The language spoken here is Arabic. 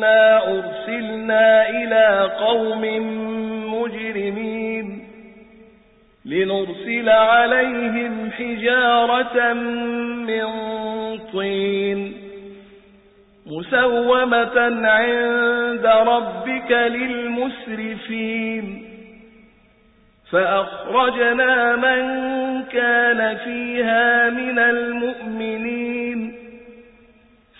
إنا أرسلنا إلى قوم مجرمين لنرسل عليهم حجارة من طين مسومة عند ربك للمسرفين فأخرجنا من كان فيها من المؤمنين